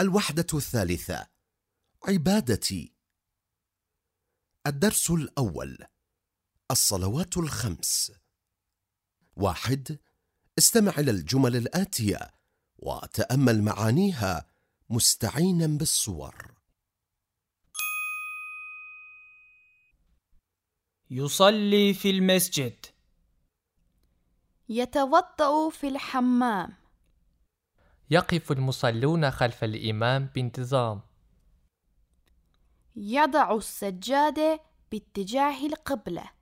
الوحدة الثالثة. عبادتي. الدرس الأول. الصلوات الخمس. واحد استمع إلى الجمل الآتية وتأمل معانيها مستعينا بالصور. يصلي في المسجد. يتوضأ في الحمام. يقف المصلون خلف الإمام بانتظام. يضع السجادة باتجاه القبلة.